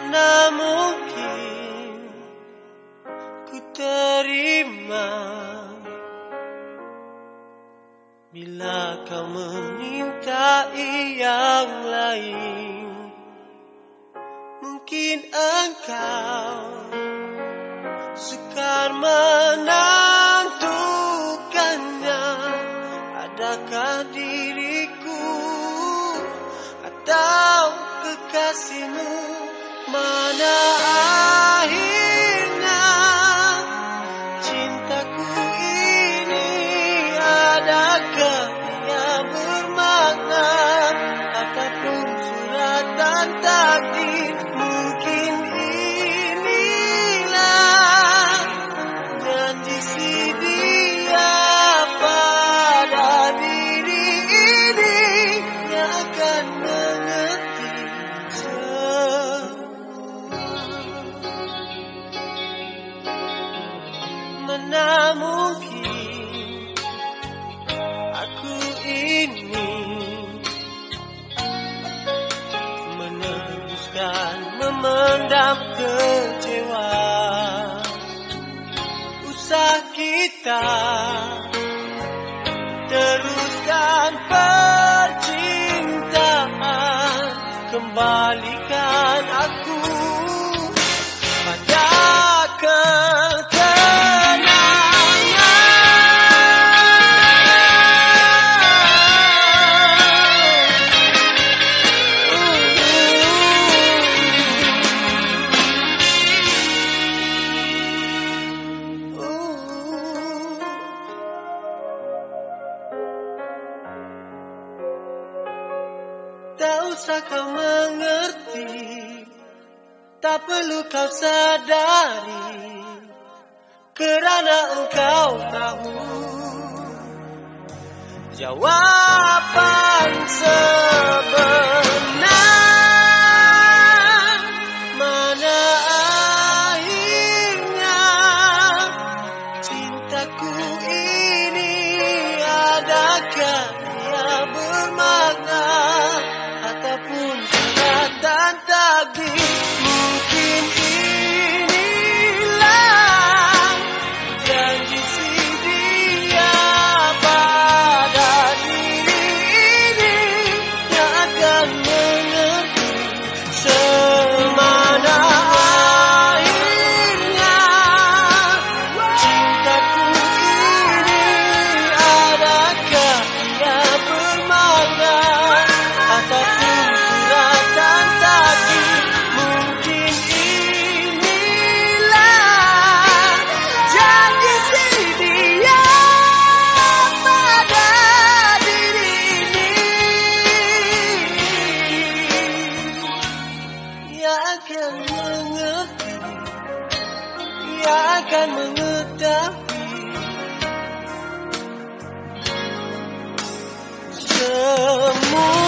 Mana mungkin ku terima. Bila kau memintai yang lain Mungkin engkau sukar menentukannya Adakah diriku atau kekasihmu Mana akhirnya Mana mungkin aku ini Menebuskan, memendam kecewa. Usah kita teruskan percintaan Kembalikan aku Usah kau mengerti. Tak perlu kau sadari Kerana engkau tahu. Jawapan sebenar Mana akhirnya Cintaku ini Adakah Ia akan mengetahui semua